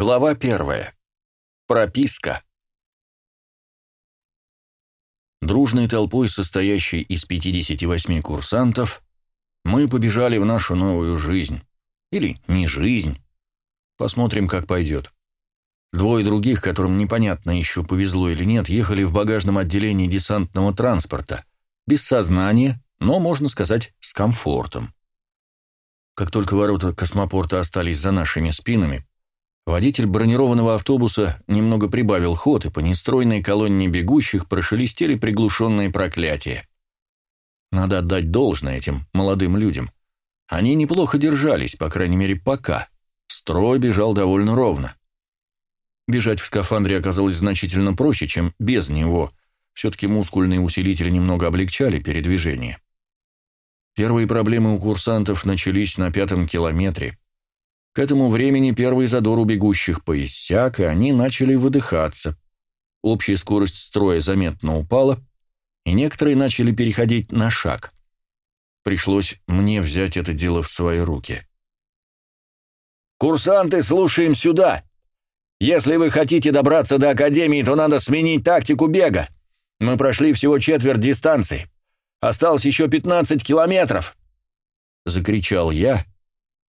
Глава первая. Прописка. Дружной толпой, состоящей из 58 курсантов, мы побежали в нашу новую жизнь. Или не жизнь. Посмотрим, как пойдет. Двое других, которым непонятно еще повезло или нет, ехали в багажном отделении десантного транспорта. Без сознания, но, можно сказать, с комфортом. Как только ворота космопорта остались за нашими спинами, Водитель бронированного автобуса немного прибавил ход, и по нестройной колонне бегущих прошелестели приглушенные проклятия. Надо отдать должное этим молодым людям. Они неплохо держались, по крайней мере, пока. Строй бежал довольно ровно. Бежать в скафандре оказалось значительно проще, чем без него. Все-таки мускульные усилители немного облегчали передвижение. Первые проблемы у курсантов начались на пятом километре. К этому времени первый задор у бегущих поиссяк, и они начали выдыхаться. Общая скорость строя заметно упала, и некоторые начали переходить на шаг. Пришлось мне взять это дело в свои руки. «Курсанты, слушаем сюда! Если вы хотите добраться до Академии, то надо сменить тактику бега. Мы прошли всего четверть дистанции. Осталось еще 15 километров!» Закричал я,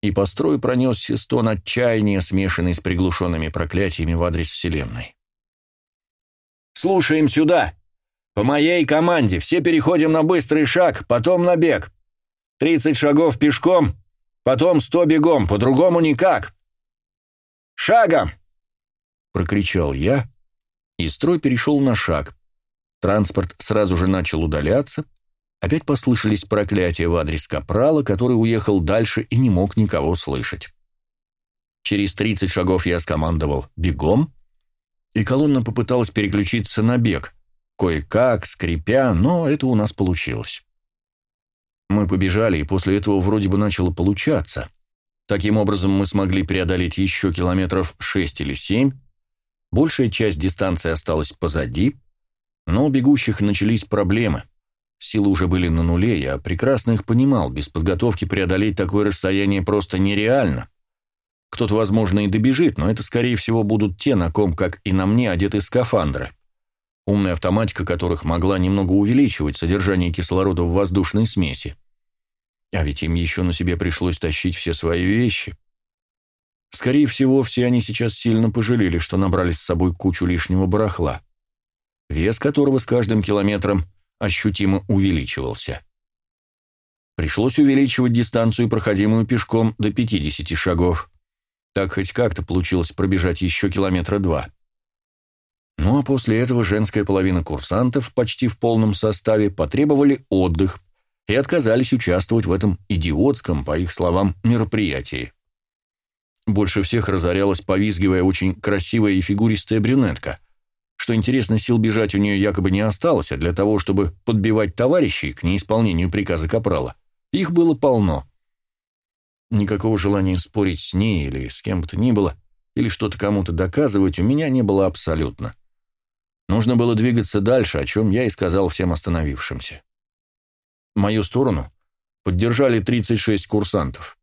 и по строю пронесся стон отчаяния, смешанный с приглушенными проклятиями в адрес Вселенной. «Слушаем сюда! По моей команде все переходим на быстрый шаг, потом на бег. Тридцать шагов пешком, потом сто бегом, по-другому никак. Шагом!» Прокричал я, и строй перешел на шаг. Транспорт сразу же начал удаляться, Опять послышались проклятия в адрес Капрала, который уехал дальше и не мог никого слышать. Через 30 шагов я скомандовал «бегом», и колонна попыталась переключиться на бег, кое-как, скрипя, но это у нас получилось. Мы побежали, и после этого вроде бы начало получаться. Таким образом, мы смогли преодолеть еще километров 6 или 7, большая часть дистанции осталась позади, но у бегущих начались проблемы – Силы уже были на нуле, я прекрасно их понимал, без подготовки преодолеть такое расстояние просто нереально. Кто-то, возможно, и добежит, но это, скорее всего, будут те, на ком, как и на мне, одеты скафандры. Умная автоматика которых могла немного увеличивать содержание кислорода в воздушной смеси. А ведь им еще на себе пришлось тащить все свои вещи. Скорее всего, все они сейчас сильно пожалели, что набрали с собой кучу лишнего барахла, вес которого с каждым километром – ощутимо увеличивался. Пришлось увеличивать дистанцию, проходимую пешком, до 50 шагов. Так хоть как-то получилось пробежать еще километра два. Ну а после этого женская половина курсантов почти в полном составе потребовали отдых и отказались участвовать в этом идиотском, по их словам, мероприятии. Больше всех разорялась, повизгивая очень красивая и фигуристая брюнетка – что интересно, сил бежать у нее якобы не осталось, а для того, чтобы подбивать товарищей к неисполнению приказа Капрала, их было полно. Никакого желания спорить с ней или с кем бы то ни было, или что-то кому-то доказывать у меня не было абсолютно. Нужно было двигаться дальше, о чем я и сказал всем остановившимся. Мою сторону поддержали 36 курсантов.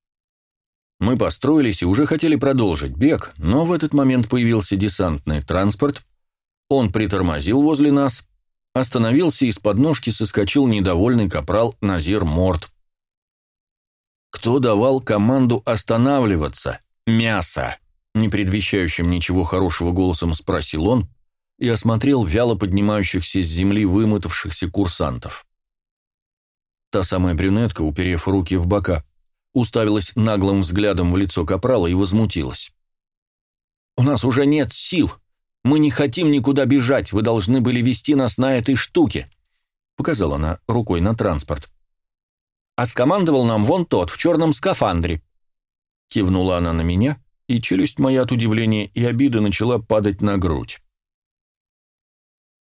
Мы построились и уже хотели продолжить бег, но в этот момент появился десантный транспорт, он притормозил возле нас, остановился и с подножки соскочил недовольный капрал Назир Морт. «Кто давал команду останавливаться? Мясо!» Не предвещающим ничего хорошего голосом спросил он и осмотрел вяло поднимающихся с земли вымотавшихся курсантов. Та самая брюнетка, уперев руки в бока, уставилась наглым взглядом в лицо капрала и возмутилась. «У нас уже нет сил!» Мы не хотим никуда бежать, вы должны были вести нас на этой штуке», — показала она рукой на транспорт. «А скомандовал нам вон тот, в черном скафандре». Кивнула она на меня, и челюсть моя от удивления и обиды начала падать на грудь.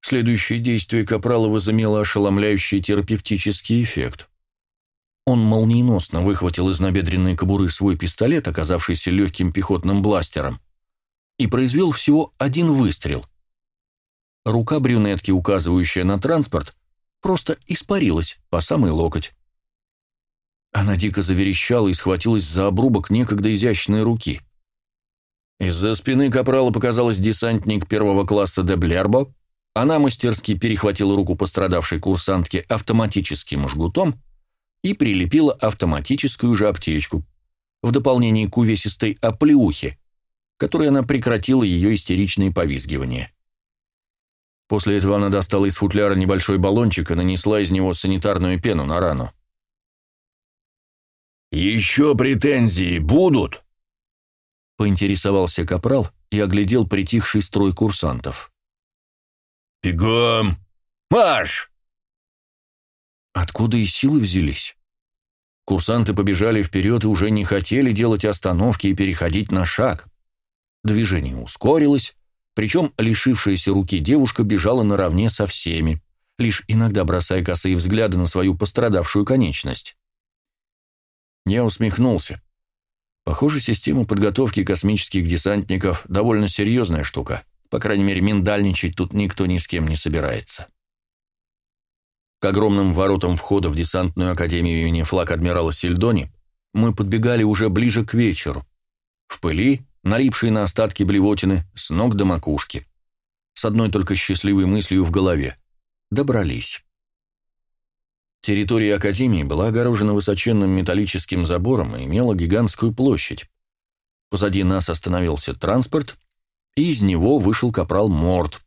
Следующее действие Капрала возымело ошеломляющий терапевтический эффект. Он молниеносно выхватил из набедренной кобуры свой пистолет, оказавшийся легким пехотным бластером, и произвел всего один выстрел. Рука брюнетки, указывающая на транспорт, просто испарилась по самый локоть. Она дико заверещала и схватилась за обрубок некогда изящной руки. Из-за спины капрала показалась десантник первого класса де Блербо, она мастерски перехватила руку пострадавшей курсантки автоматическим жгутом и прилепила автоматическую же аптечку, в дополнение к увесистой оплеухе, которой она прекратила ее истеричные повизгивания. После этого она достала из футляра небольшой баллончик и нанесла из него санитарную пену на рану. «Еще претензии будут?» Поинтересовался капрал и оглядел притихший строй курсантов. «Бегом! Марш!» Откуда и силы взялись? Курсанты побежали вперед и уже не хотели делать остановки и переходить на шаг. Движение ускорилось, причем лишившаяся руки девушка бежала наравне со всеми, лишь иногда бросая косые взгляды на свою пострадавшую конечность. Я усмехнулся. Похоже, система подготовки космических десантников довольно серьезная штука. По крайней мере, миндальничать тут никто ни с кем не собирается. К огромным воротам входа в десантную академию имени флаг адмирала Сельдони мы подбегали уже ближе к вечеру. В пыли, налипшие на остатки блевотины, с ног до макушки. С одной только счастливой мыслью в голове. Добрались. Территория Академии была огорожена высоченным металлическим забором и имела гигантскую площадь. Позади нас остановился транспорт, и из него вышел капрал Морд.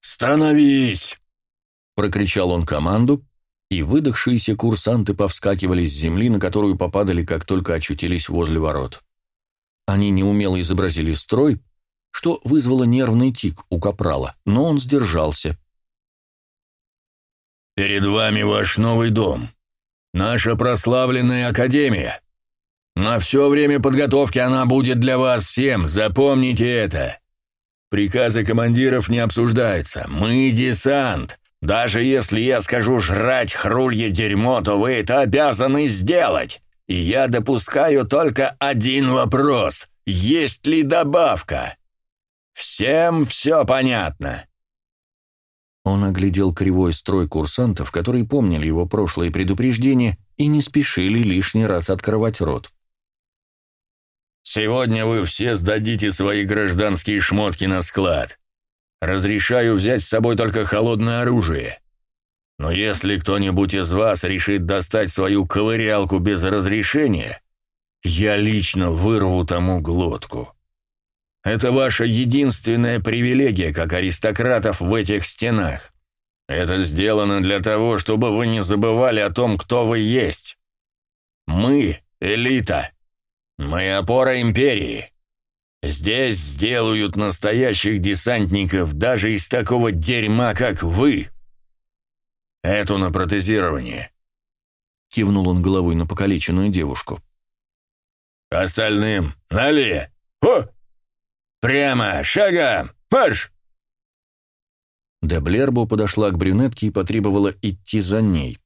«Становись!» — прокричал он команду, и выдохшиеся курсанты повскакивали с земли, на которую попадали, как только очутились возле ворот. Они неумело изобразили строй, что вызвало нервный тик у капрала, но он сдержался. «Перед вами ваш новый дом. Наша прославленная академия. На все время подготовки она будет для вас всем, запомните это. Приказы командиров не обсуждаются. Мы десант. Даже если я скажу жрать хрулье дерьмо, то вы это обязаны сделать. И я допускаю только один вопрос. Есть ли добавка? Всем все понятно. Он оглядел кривой строй курсантов, которые помнили его прошлые предупреждения и не спешили лишний раз открывать рот. «Сегодня вы все сдадите свои гражданские шмотки на склад. Разрешаю взять с собой только холодное оружие. Но если кто-нибудь из вас решит достать свою ковырялку без разрешения, я лично вырву тому глотку. Это ваша единственная привилегия, как аристократов в этих стенах. Это сделано для того, чтобы вы не забывали о том, кто вы есть. Мы — элита. Мы — опора империи. Здесь сделают настоящих десантников даже из такого дерьма, как вы. «Эту на протезирование», — кивнул он головой на покалеченную девушку. «Остальным нале! О! Прямо, шагом, марш!» Деблербо подошла к брюнетке и потребовала идти за ней.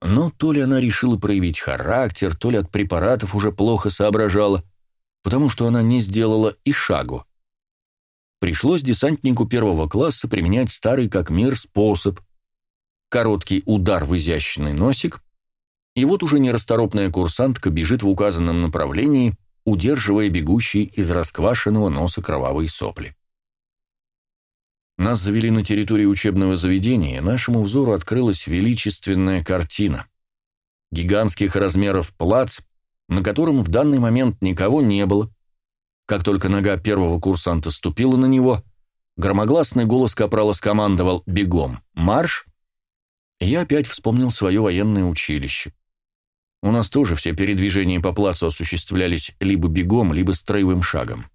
Но то ли она решила проявить характер, то ли от препаратов уже плохо соображала, потому что она не сделала и шагу. Пришлось десантнику первого класса применять старый как мир способ — короткий удар в изящный носик, и вот уже нерасторопная курсантка бежит в указанном направлении, удерживая бегущие из расквашенного носа кровавые сопли. Нас завели на территорию учебного заведения, и нашему взору открылась величественная картина. Гигантских размеров плац, на котором в данный момент никого не было. Как только нога первого курсанта ступила на него, громогласный голос капрала скомандовал «Бегом! Марш!» Я опять вспомнил свое военное училище. У нас тоже все передвижения по плацу осуществлялись либо бегом, либо строевым шагом.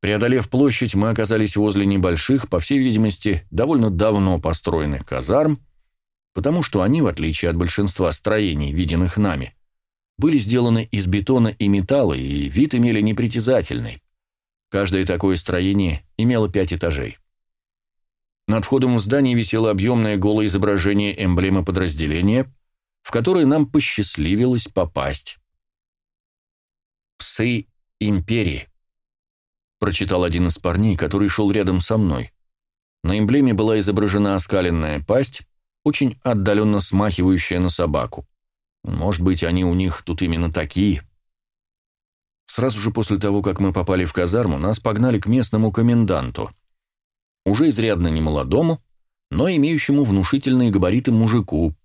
Преодолев площадь, мы оказались возле небольших, по всей видимости, довольно давно построенных казарм, потому что они, в отличие от большинства строений, виденных нами, были сделаны из бетона и металла и вид имели непритязательный. Каждое такое строение имело пять этажей. Над входом в здание висело объемное голое изображение эмблемы подразделения, в которое нам посчастливилось попасть. «Псы Империи», — прочитал один из парней, который шел рядом со мной. На эмблеме была изображена оскаленная пасть, очень отдаленно смахивающая на собаку. Может быть, они у них тут именно такие. Сразу же после того, как мы попали в казарму, нас погнали к местному коменданту. Уже изрядно немолодому, но имеющему внушительные габариты мужику.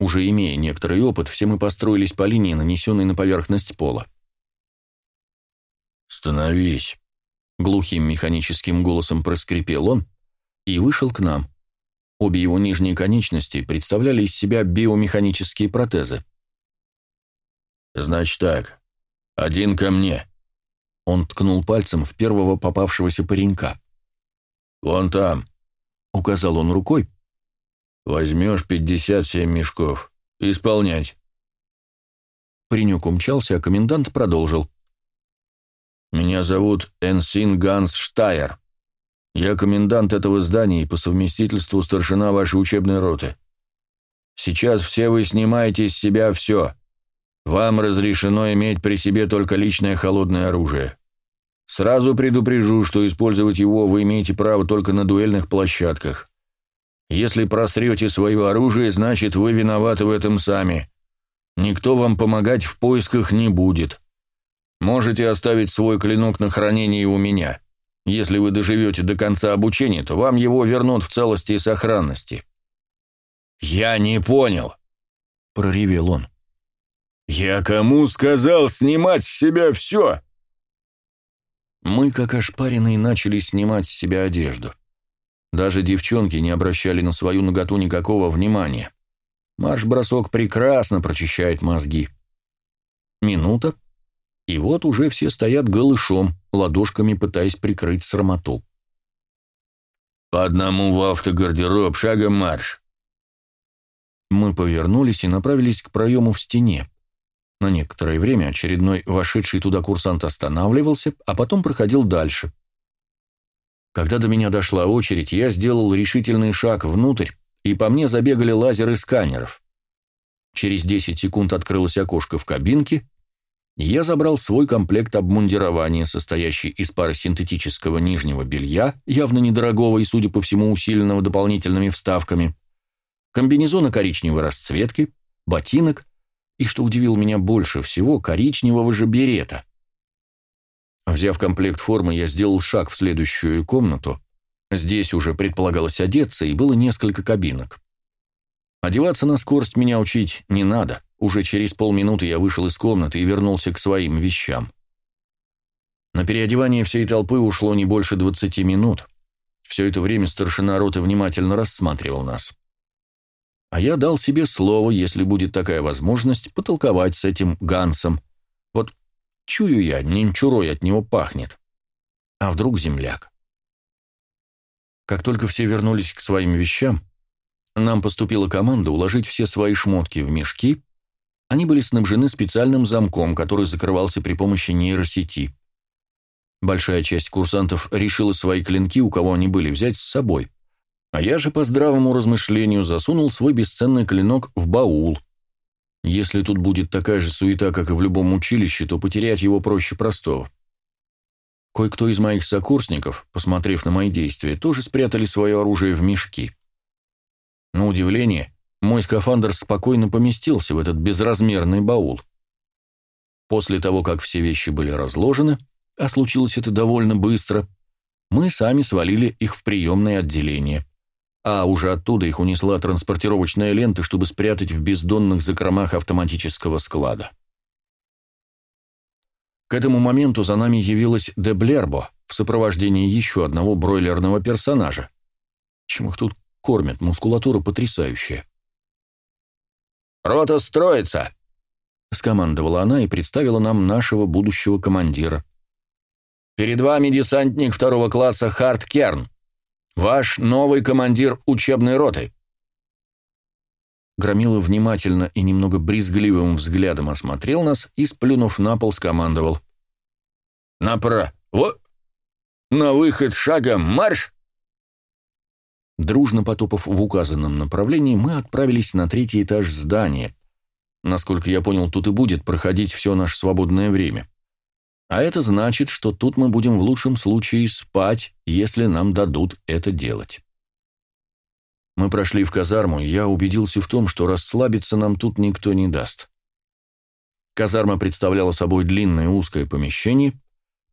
Уже имея некоторый опыт, все мы построились по линии, нанесенной на поверхность пола. «Становись!» — глухим механическим голосом проскрипел он и вышел к нам. Обе его нижние конечности представляли из себя биомеханические протезы. «Значит так, один ко мне». Он ткнул пальцем в первого попавшегося паренька. «Вон там», — указал он рукой. «Возьмешь пятьдесят семь мешков. Исполнять». Паренек умчался, а комендант продолжил. «Меня зовут Энсин Ганс Штайер. Я комендант этого здания и по совместительству старшина вашей учебной роты. Сейчас все вы снимаете из себя все. Вам разрешено иметь при себе только личное холодное оружие. Сразу предупрежу, что использовать его вы имеете право только на дуэльных площадках. Если просрете свое оружие, значит, вы виноваты в этом сами. Никто вам помогать в поисках не будет. Можете оставить свой клинок на хранение у меня. Если вы доживете до конца обучения, то вам его вернут в целости и сохранности». «Я не понял», — проревел он. «Я кому сказал снимать с себя все?» Мы, как ошпаренные, начали снимать с себя одежду. Даже девчонки не обращали на свою наготу никакого внимания. Марш-бросок прекрасно прочищает мозги. Минута, и вот уже все стоят голышом, ладошками пытаясь прикрыть срамоту. «По одному в автогардероб, шагом марш!» Мы повернулись и направились к проему в стене. На некоторое время очередной вошедший туда курсант останавливался, а потом проходил дальше. Когда до меня дошла очередь, я сделал решительный шаг внутрь, и по мне забегали лазеры сканеров. Через 10 секунд открылось окошко в кабинке, и я забрал свой комплект обмундирования, состоящий из пары синтетического нижнего белья, явно недорогого и, судя по всему, усиленного дополнительными вставками, комбинезона коричневой расцветки, ботинок и, что удивило меня больше всего, коричневого же берета. Взяв комплект формы, я сделал шаг в следующую комнату. Здесь уже предполагалось одеться, и было несколько кабинок. Одеваться на скорость меня учить не надо. Уже через полминуты я вышел из комнаты и вернулся к своим вещам. На переодевание всей толпы ушло не больше 20 минут. Все это время старшина роты внимательно рассматривал нас. А я дал себе слово, если будет такая возможность, потолковать с этим Гансом. Вот чую я, немчурой от него пахнет. А вдруг земляк? Как только все вернулись к своим вещам, нам поступила команда уложить все свои шмотки в мешки. Они были снабжены специальным замком, который закрывался при помощи нейросети. Большая часть курсантов решила свои клинки, у кого они были, взять с собой. А я же по здравому размышлению засунул свой бесценный клинок в баул. Если тут будет такая же суета, как и в любом училище, то потерять его проще простого. Кое-кто из моих сокурсников, посмотрев на мои действия, тоже спрятали свое оружие в мешки. На удивление, мой скафандр спокойно поместился в этот безразмерный баул. После того, как все вещи были разложены, а случилось это довольно быстро, мы сами свалили их в приемное отделение а уже оттуда их унесла транспортировочная лента, чтобы спрятать в бездонных закромах автоматического склада. К этому моменту за нами явилась Деблербо в сопровождении еще одного бройлерного персонажа. Чем их тут кормят, мускулатура потрясающая. «Рота строится!» — скомандовала она и представила нам нашего будущего командира. «Перед вами десантник второго класса Харт Керн. Ваш новый командир учебной роты». Громила внимательно и немного брезгливым взглядом осмотрел нас и, сплюнув на пол, скомандовал. «Напра... Вот! На выход шагом марш!» Дружно потопав в указанном направлении, мы отправились на третий этаж здания. Насколько я понял, тут и будет проходить все наше свободное время. А это значит, что тут мы будем в лучшем случае спать, если нам дадут это делать. Мы прошли в казарму, и я убедился в том, что расслабиться нам тут никто не даст. Казарма представляла собой длинное узкое помещение,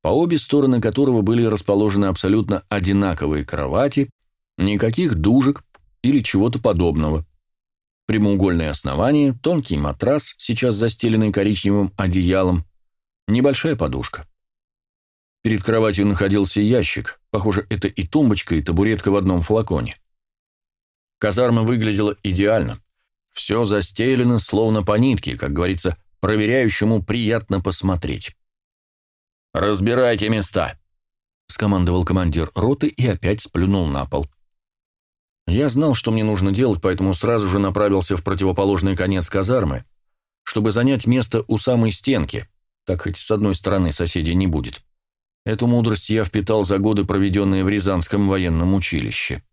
по обе стороны которого были расположены абсолютно одинаковые кровати, никаких дужек или чего-то подобного. Прямоугольное основание, тонкий матрас, сейчас застеленный коричневым одеялом, небольшая подушка. Перед кроватью находился ящик, похоже, это и тумбочка, и табуретка в одном флаконе. Казарма выглядела идеально. Все застелено, словно по нитке, как говорится, проверяющему приятно посмотреть. «Разбирайте места», — скомандовал командир роты и опять сплюнул на пол. Я знал, что мне нужно делать, поэтому сразу же направился в противоположный конец казармы, чтобы занять место у самой стенки, так хоть с одной стороны соседей не будет. Эту мудрость я впитал за годы, проведенные в Рязанском военном училище.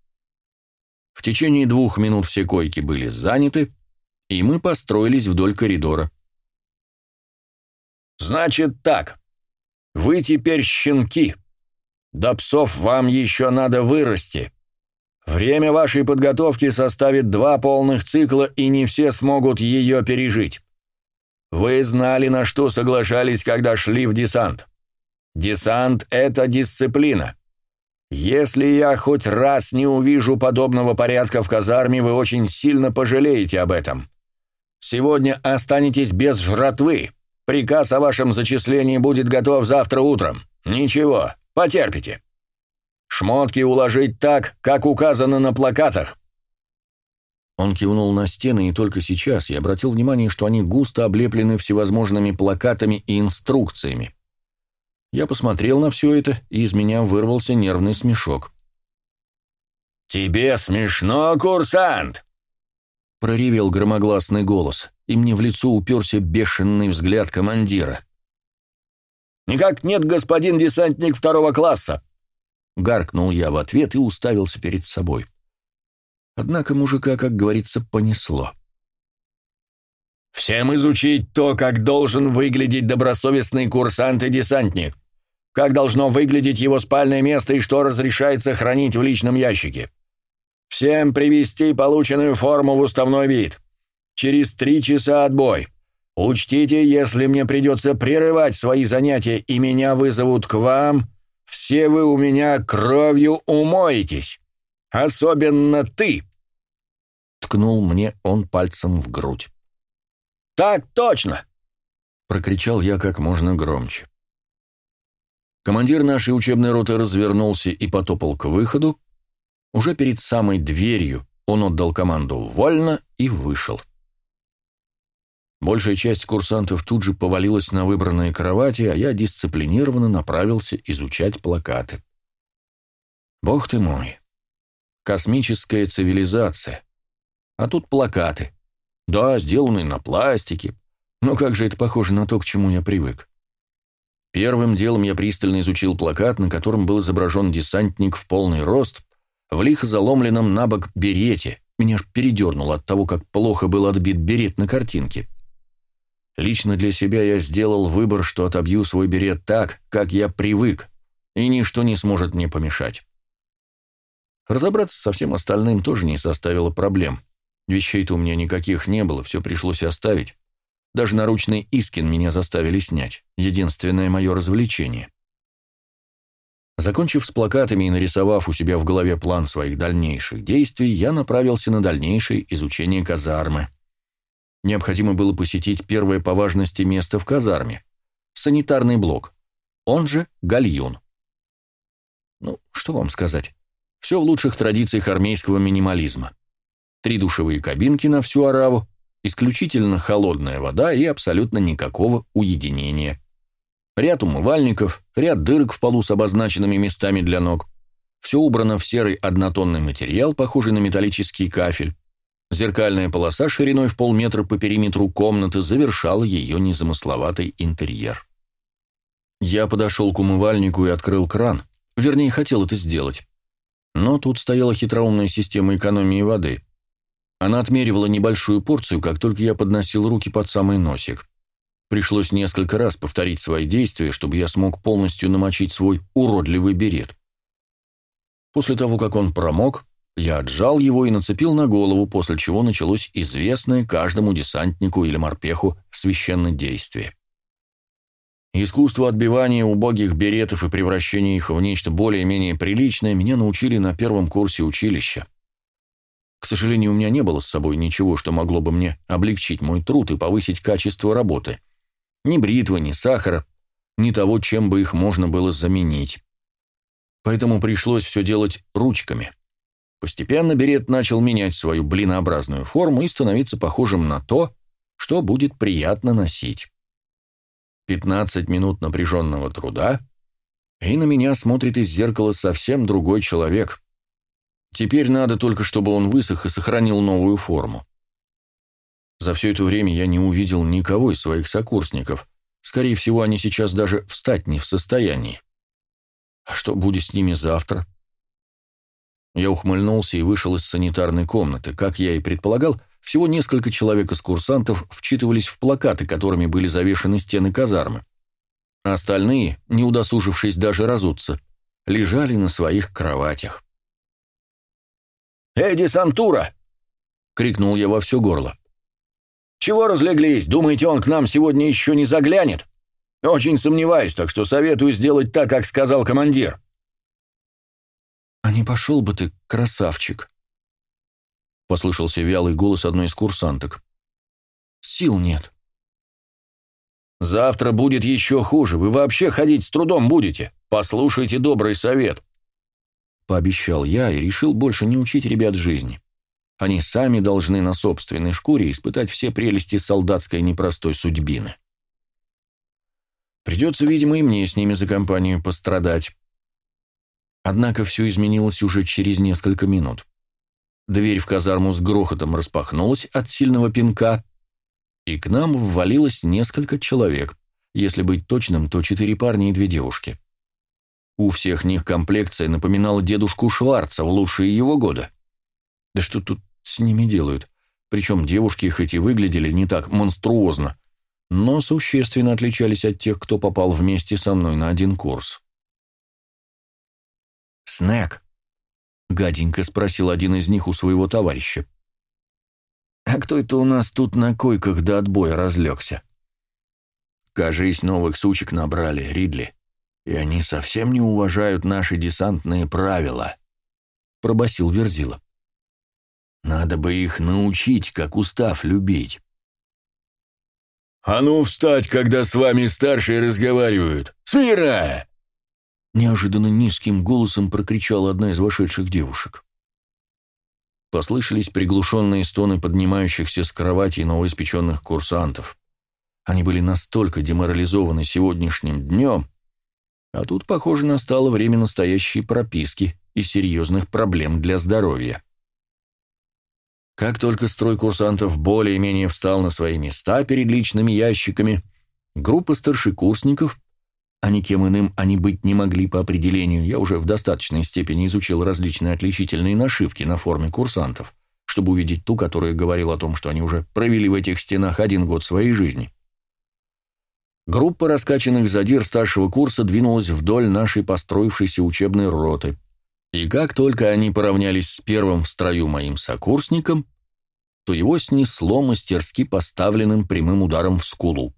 В течение двух минут все койки были заняты, и мы построились вдоль коридора. «Значит так. Вы теперь щенки. До псов вам еще надо вырасти. Время вашей подготовки составит два полных цикла, и не все смогут ее пережить. Вы знали, на что соглашались, когда шли в десант. Десант — это дисциплина. Если я хоть раз не увижу подобного порядка в казарме, вы очень сильно пожалеете об этом. Сегодня останетесь без жратвы. Приказ о вашем зачислении будет готов завтра утром. Ничего, потерпите. Шмотки уложить так, как указано на плакатах. Он кивнул на стены, и только сейчас я обратил внимание, что они густо облеплены всевозможными плакатами и инструкциями. Я посмотрел на все это, и из меня вырвался нервный смешок. «Тебе смешно, курсант?» Проревел громогласный голос, и мне в лицо уперся бешеный взгляд командира. «Никак нет, господин десантник второго класса!» Гаркнул я в ответ и уставился перед собой. Однако мужика, как говорится, понесло. «Всем изучить то, как должен выглядеть добросовестный курсант и десантник как должно выглядеть его спальное место и что разрешается хранить в личном ящике. Всем привести полученную форму в уставной вид. Через три часа отбой. Учтите, если мне придется прерывать свои занятия и меня вызовут к вам, все вы у меня кровью умоетесь. Особенно ты!» Ткнул мне он пальцем в грудь. «Так точно!» — прокричал я как можно громче. Командир нашей учебной роты развернулся и потопал к выходу. Уже перед самой дверью он отдал команду «Вольно» и вышел. Большая часть курсантов тут же повалилась на выбранные кровати, а я дисциплинированно направился изучать плакаты. Бог ты мой. Космическая цивилизация. А тут плакаты. Да, сделанные на пластике. Но как же это похоже на то, к чему я привык. Первым делом я пристально изучил плакат, на котором был изображен десантник в полный рост, в лихо заломленном на бок берете. Меня аж передернуло от того, как плохо был отбит берет на картинке. Лично для себя я сделал выбор, что отобью свой берет так, как я привык, и ничто не сможет мне помешать. Разобраться со всем остальным тоже не составило проблем. Вещей-то у меня никаких не было, все пришлось оставить. Даже наручный Искин меня заставили снять. Единственное мое развлечение. Закончив с плакатами и нарисовав у себя в голове план своих дальнейших действий, я направился на дальнейшее изучение казармы. Необходимо было посетить первое по важности место в казарме – санитарный блок, он же гальюн. Ну, что вам сказать? Все в лучших традициях армейского минимализма. Три душевые кабинки на всю ораву, исключительно холодная вода и абсолютно никакого уединения. Ряд умывальников, ряд дырок в полу с обозначенными местами для ног. Все убрано в серый однотонный материал, похожий на металлический кафель. Зеркальная полоса шириной в полметра по периметру комнаты завершала ее незамысловатый интерьер. Я подошел к умывальнику и открыл кран. Вернее, хотел это сделать. Но тут стояла хитроумная система экономии воды. Она отмеривала небольшую порцию, как только я подносил руки под самый носик. Пришлось несколько раз повторить свои действия, чтобы я смог полностью намочить свой уродливый берет. После того, как он промок, Я отжал его и нацепил на голову, после чего началось известное каждому десантнику или морпеху священное действие. Искусство отбивания убогих беретов и превращения их в нечто более-менее приличное меня научили на первом курсе училища. К сожалению, у меня не было с собой ничего, что могло бы мне облегчить мой труд и повысить качество работы. Ни бритвы, ни сахара, ни того, чем бы их можно было заменить. Поэтому пришлось все делать ручками. Постепенно берет начал менять свою блинообразную форму и становиться похожим на то, что будет приятно носить. 15 минут напряженного труда, и на меня смотрит из зеркала совсем другой человек. Теперь надо только, чтобы он высох и сохранил новую форму. За все это время я не увидел никого из своих сокурсников. Скорее всего, они сейчас даже встать не в состоянии. А что будет с ними завтра? Я ухмыльнулся и вышел из санитарной комнаты. Как я и предполагал, всего несколько человек из курсантов вчитывались в плакаты, которыми были завешены стены казармы. Остальные, не удосужившись даже разуться, лежали на своих кроватях. «Эй, десантура!» — крикнул я во все горло. «Чего разлеглись? Думаете, он к нам сегодня еще не заглянет? Очень сомневаюсь, так что советую сделать так, как сказал командир». «А не пошел бы ты, красавчик?» Послышался вялый голос одной из курсанток. «Сил нет». «Завтра будет еще хуже. Вы вообще ходить с трудом будете. Послушайте добрый совет». Пообещал я и решил больше не учить ребят жизни. Они сами должны на собственной шкуре испытать все прелести солдатской непростой судьбины. Придется, видимо, и мне с ними за компанию пострадать. Однако все изменилось уже через несколько минут. Дверь в казарму с грохотом распахнулась от сильного пинка, и к нам ввалилось несколько человек. Если быть точным, то четыре парня и две девушки. У всех них комплекция напоминала дедушку Шварца в лучшие его годы. Да что тут с ними делают? Причем девушки хоть и выглядели не так монструозно, но существенно отличались от тех, кто попал вместе со мной на один курс. «Снэк», — гаденько спросил один из них у своего товарища. «А кто это у нас тут на койках до отбоя разлегся?» «Кажись, новых сучек набрали, Ридли, и они совсем не уважают наши десантные правила», — пробасил Верзила. «Надо бы их научить, как устав любить». «А ну встать, когда с вами старшие разговаривают! Смирно!» Неожиданно низким голосом прокричала одна из вошедших девушек. Послышались приглушенные стоны поднимающихся с кровати новоиспеченных курсантов. Они были настолько деморализованы сегодняшним днем, а тут, похоже, настало время настоящей прописки и серьезных проблем для здоровья. Как только строй курсантов более-менее встал на свои места перед личными ящиками, группа старшекурсников а никем иным они быть не могли по определению. Я уже в достаточной степени изучил различные отличительные нашивки на форме курсантов, чтобы увидеть ту, которая говорила о том, что они уже провели в этих стенах один год своей жизни. Группа раскачанных задир старшего курса двинулась вдоль нашей построившейся учебной роты. И как только они поравнялись с первым в строю моим сокурсником, то его снесло мастерски поставленным прямым ударом в скулу.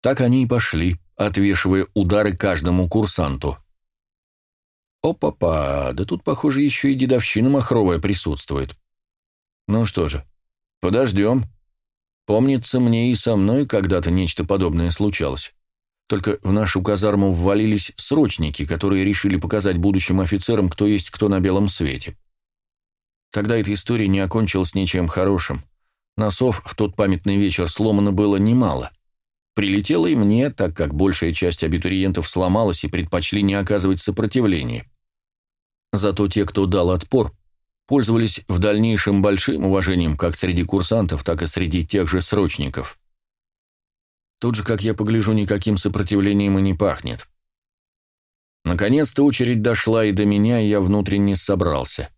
Так они и пошли, отвешивая удары каждому курсанту. Опа-па, да тут, похоже, еще и дедовщина махровая присутствует. Ну что же, подождем. Помнится мне и со мной когда-то нечто подобное случалось. Только в нашу казарму ввалились срочники, которые решили показать будущим офицерам, кто есть кто на белом свете. Тогда эта история не окончилась ничем хорошим. Носов в тот памятный вечер сломано было немало. Прилетело и мне, так как большая часть абитуриентов сломалась и предпочли не оказывать сопротивления. Зато те, кто дал отпор, пользовались в дальнейшем большим уважением как среди курсантов, так и среди тех же срочников. Тут же, как я погляжу, никаким сопротивлением и не пахнет. Наконец-то очередь дошла и до меня, и я внутренне собрался.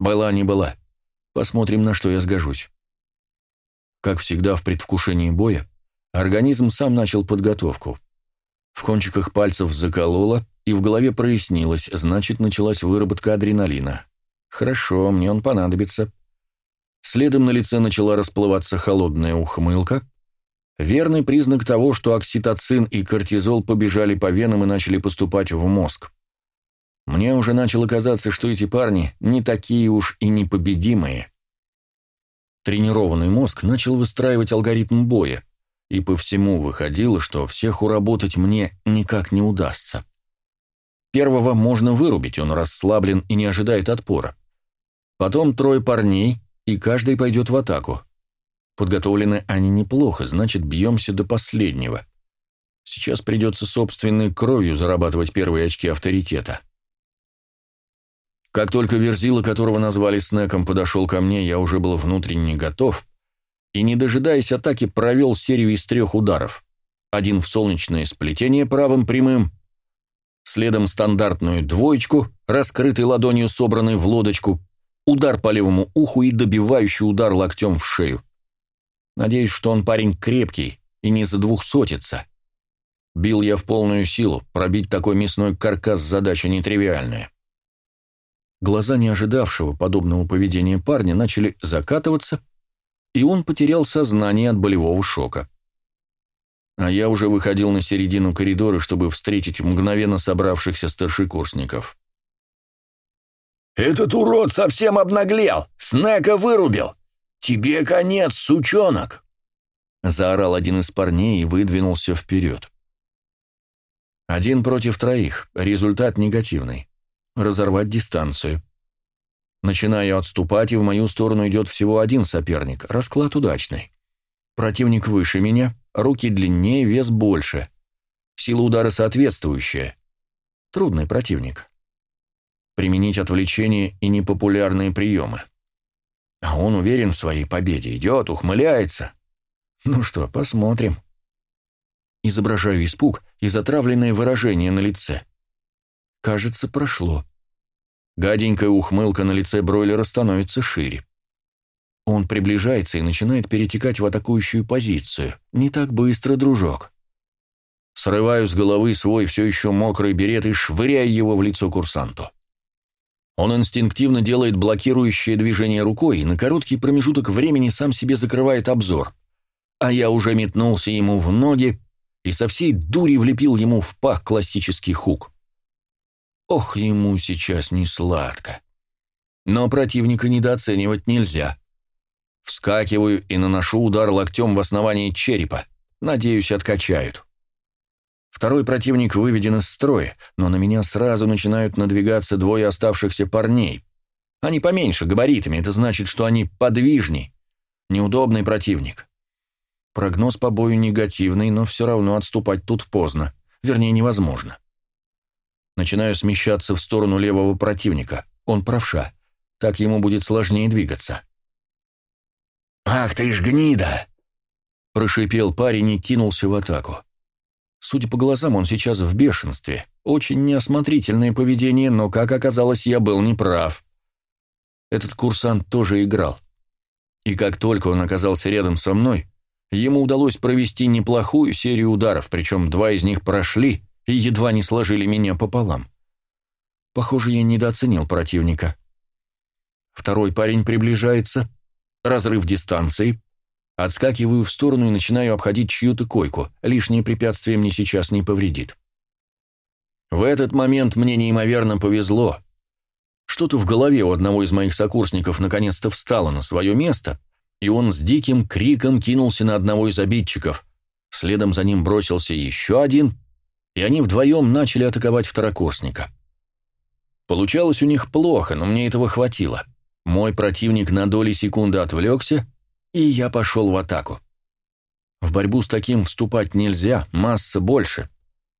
Была не была. Посмотрим, на что я сгожусь. Как всегда в предвкушении боя, Организм сам начал подготовку. В кончиках пальцев закололо, и в голове прояснилось, значит, началась выработка адреналина. Хорошо, мне он понадобится. Следом на лице начала расплываться холодная ухмылка. Верный признак того, что окситоцин и кортизол побежали по венам и начали поступать в мозг. Мне уже начало казаться, что эти парни не такие уж и непобедимые. Тренированный мозг начал выстраивать алгоритм боя, и по всему выходило, что всех уработать мне никак не удастся. Первого можно вырубить, он расслаблен и не ожидает отпора. Потом трое парней, и каждый пойдет в атаку. Подготовлены они неплохо, значит, бьемся до последнего. Сейчас придется собственной кровью зарабатывать первые очки авторитета. Как только Верзила, которого назвали Снеком, подошел ко мне, я уже был внутренне готов и, не дожидаясь атаки, провел серию из трех ударов. Один в солнечное сплетение правым прямым, следом стандартную двоечку, раскрытой ладонью собранной в лодочку, удар по левому уху и добивающий удар локтем в шею. Надеюсь, что он парень крепкий и не за двухсотится. Бил я в полную силу, пробить такой мясной каркас задача нетривиальная. Глаза неожидавшего подобного поведения парня начали закатываться, и он потерял сознание от болевого шока. А я уже выходил на середину коридора, чтобы встретить мгновенно собравшихся старшекурсников. «Этот урод совсем обнаглел! Снека вырубил! Тебе конец, сучонок!» Заорал один из парней и выдвинулся вперед. Один против троих, результат негативный разорвать дистанцию. Начинаю отступать, и в мою сторону идет всего один соперник. Расклад удачный. Противник выше меня, руки длиннее, вес больше. Сила удара соответствующая. Трудный противник. Применить отвлечение и непопулярные приемы. А он уверен в своей победе, идет, ухмыляется. Ну что, посмотрим. Изображаю испуг и затравленное выражение на лице. Кажется, прошло. Гаденькая ухмылка на лице бройлера становится шире. Он приближается и начинает перетекать в атакующую позицию. Не так быстро, дружок. Срываю с головы свой все еще мокрый берет и швыряю его в лицо курсанту. Он инстинктивно делает блокирующее движение рукой и на короткий промежуток времени сам себе закрывает обзор. А я уже метнулся ему в ноги и со всей дури влепил ему в пах классический хук. Ох, ему сейчас не сладко. Но противника недооценивать нельзя. Вскакиваю и наношу удар локтем в основании черепа. Надеюсь, откачают. Второй противник выведен из строя, но на меня сразу начинают надвигаться двое оставшихся парней. Они поменьше габаритами, это значит, что они подвижней. Неудобный противник. Прогноз по бою негативный, но все равно отступать тут поздно. Вернее, невозможно. Начинаю смещаться в сторону левого противника. Он правша. Так ему будет сложнее двигаться. «Ах ты ж гнида!» Прошипел парень и кинулся в атаку. Судя по глазам, он сейчас в бешенстве. Очень неосмотрительное поведение, но, как оказалось, я был неправ. Этот курсант тоже играл. И как только он оказался рядом со мной, ему удалось провести неплохую серию ударов, причем два из них прошли, и едва не сложили меня пополам. Похоже, я недооценил противника. Второй парень приближается, разрыв дистанции, отскакиваю в сторону и начинаю обходить чью-то койку, лишнее препятствие мне сейчас не повредит. В этот момент мне неимоверно повезло. Что-то в голове у одного из моих сокурсников наконец-то встало на свое место, и он с диким криком кинулся на одного из обидчиков. Следом за ним бросился еще один, и они вдвоем начали атаковать второкурсника. Получалось у них плохо, но мне этого хватило. Мой противник на доли секунды отвлекся, и я пошел в атаку. В борьбу с таким вступать нельзя, масса больше.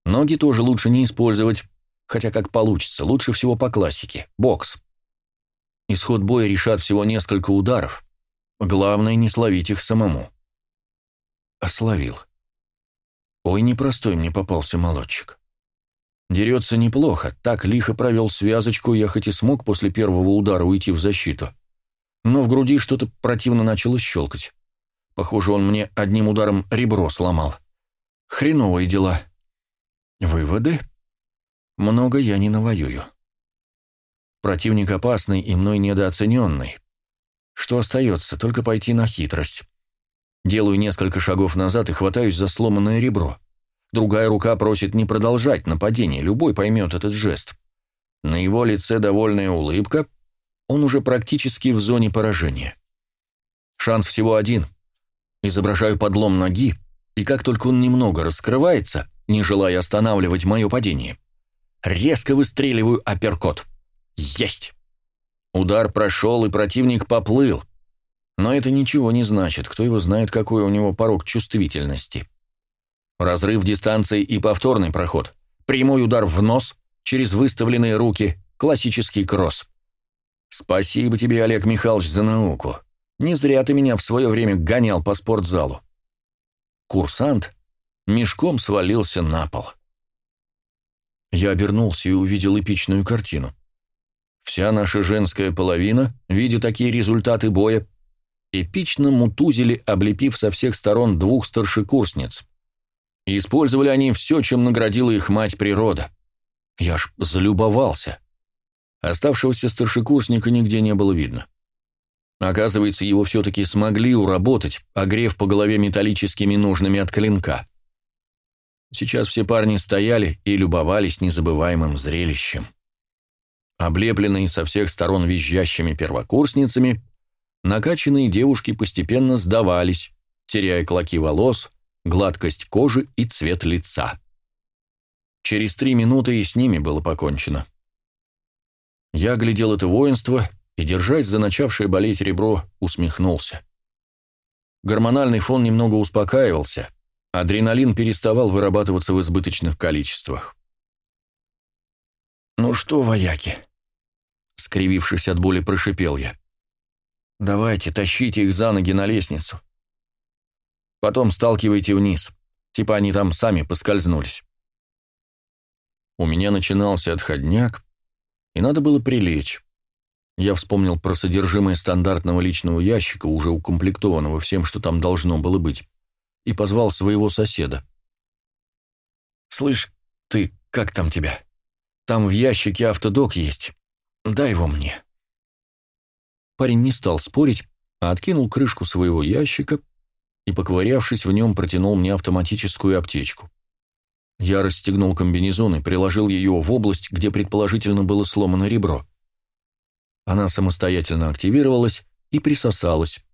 Ноги тоже лучше не использовать, хотя как получится, лучше всего по классике, бокс. Исход боя решат всего несколько ударов. Главное не словить их самому. Ословил. Ой, непростой мне попался молодчик. Дерется неплохо, так лихо провел связочку, я хоть и смог после первого удара уйти в защиту. Но в груди что-то противно начало щелкать. Похоже, он мне одним ударом ребро сломал. Хреновые дела. Выводы? Много я не навоюю. Противник опасный и мной недооцененный. Что остается? Только пойти на хитрость. Делаю несколько шагов назад и хватаюсь за сломанное ребро. Другая рука просит не продолжать нападение, любой поймет этот жест. На его лице довольная улыбка, он уже практически в зоне поражения. Шанс всего один. Изображаю подлом ноги, и как только он немного раскрывается, не желая останавливать мое падение, резко выстреливаю апперкот. Есть! Удар прошел, и противник поплыл. Но это ничего не значит, кто его знает, какой у него порог чувствительности. Разрыв дистанции и повторный проход. Прямой удар в нос, через выставленные руки, классический кросс. Спасибо тебе, Олег Михайлович, за науку. Не зря ты меня в свое время гонял по спортзалу. Курсант мешком свалился на пол. Я обернулся и увидел эпичную картину. Вся наша женская половина, видя такие результаты боя, эпично мутузили, облепив со всех сторон двух старшекурсниц. Использовали они все, чем наградила их мать природа. Я ж залюбовался. Оставшегося старшекурсника нигде не было видно. Оказывается, его все-таки смогли уработать, огрев по голове металлическими ножными от клинка. Сейчас все парни стояли и любовались незабываемым зрелищем. Облепленные со всех сторон визжащими первокурсницами, накачанные девушки постепенно сдавались, теряя клоки волос, гладкость кожи и цвет лица. Через три минуты и с ними было покончено. Я глядел это воинство и, держась за начавшее болеть ребро, усмехнулся. Гормональный фон немного успокаивался, адреналин переставал вырабатываться в избыточных количествах. «Ну что, вояки?» Скривившись от боли, прошипел я. «Давайте, тащите их за ноги на лестницу. Потом сталкивайте вниз, типа они там сами поскользнулись». У меня начинался отходняк, и надо было прилечь. Я вспомнил про содержимое стандартного личного ящика, уже укомплектованного всем, что там должно было быть, и позвал своего соседа. «Слышь, ты, как там тебя? Там в ящике автодок есть. Дай его мне». Парень не стал спорить, а откинул крышку своего ящика и, поковырявшись в нем, протянул мне автоматическую аптечку. Я расстегнул комбинезон и приложил ее в область, где предположительно было сломано ребро. Она самостоятельно активировалась и присосалась.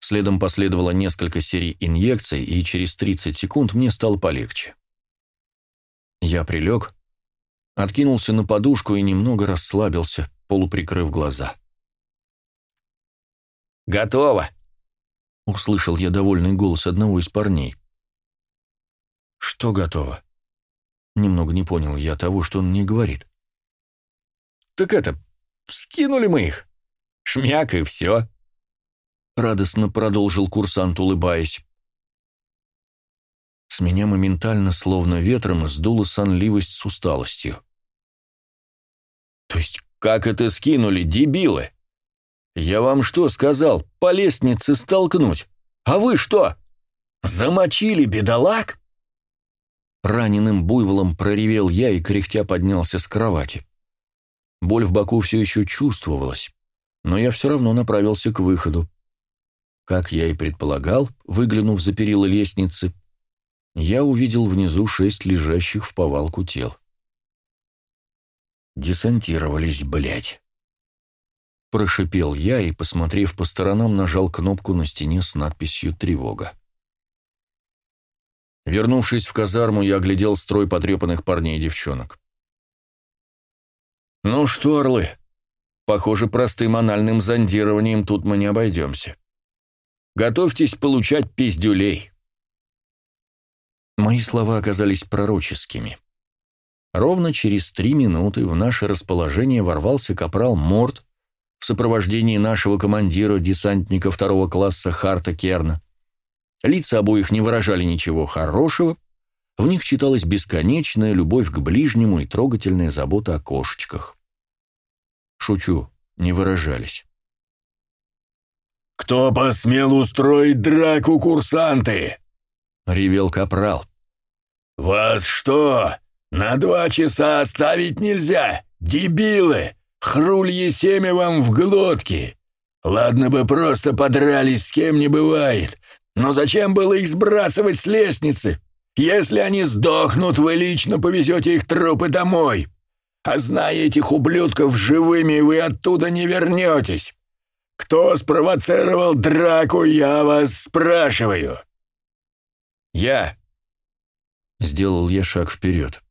Следом последовало несколько серий инъекций, и через 30 секунд мне стало полегче. Я прилег, откинулся на подушку и немного расслабился, полуприкрыв глаза. «Готово!» — услышал я довольный голос одного из парней. «Что готово?» Немного не понял я того, что он мне говорит. «Так это, скинули мы их. Шмяк и все». Радостно продолжил курсант, улыбаясь. С меня моментально, словно ветром, сдула сонливость с усталостью. «То есть как это скинули, дебилы? Я вам что сказал, по лестнице столкнуть? А вы что, замочили бедолаг?» Раненым буйволом проревел я и кряхтя поднялся с кровати. Боль в боку все еще чувствовалась, но я все равно направился к выходу. Как я и предполагал, выглянув за перила лестницы, я увидел внизу шесть лежащих в повалку тел. «Десантировались, блядь!» Прошипел я и, посмотрев по сторонам, нажал кнопку на стене с надписью «Тревога». Вернувшись в казарму, я оглядел строй потрепанных парней и девчонок. «Ну что, орлы, похоже, простым анальным зондированием тут мы не обойдемся. Готовьтесь получать пиздюлей». Мои слова оказались пророческими. Ровно через три минуты в наше расположение ворвался капрал Морт в сопровождении нашего командира десантника второго класса Харта Керна. Лица обоих не выражали ничего хорошего, в них читалась бесконечная любовь к ближнему и трогательная забота о кошечках. Шучу, не выражались. «Кто посмел устроить драку, курсанты?» — ревел капрал. «Вас что, «На два часа оставить нельзя! Дебилы! Хрулье семя вам в глотки! Ладно бы просто подрались, с кем не бывает, но зачем было их сбрасывать с лестницы? Если они сдохнут, вы лично повезете их трупы домой. А зная этих ублюдков живыми, вы оттуда не вернетесь. Кто спровоцировал драку, я вас спрашиваю?» «Я!» — сделал я шаг вперед.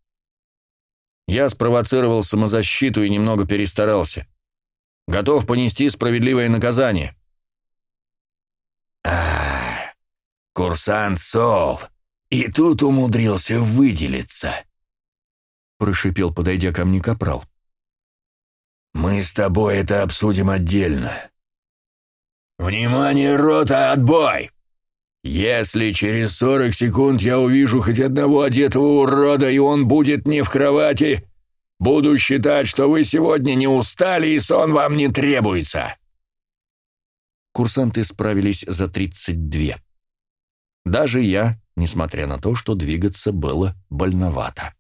Я спровоцировал самозащиту и немного перестарался. Готов понести справедливое наказание. а курсант Сол, и тут умудрился выделиться», — прошипел, подойдя ко мне капрал. «Мы с тобой это обсудим отдельно. Внимание, рота, отбой! Если через сорок секунд я увижу хоть одного одетого урода, и он будет не в кровати, буду считать, что вы сегодня не устали, и сон вам не требуется». Курсанты справились за тридцать две. Даже я, несмотря на то, что двигаться было больновато.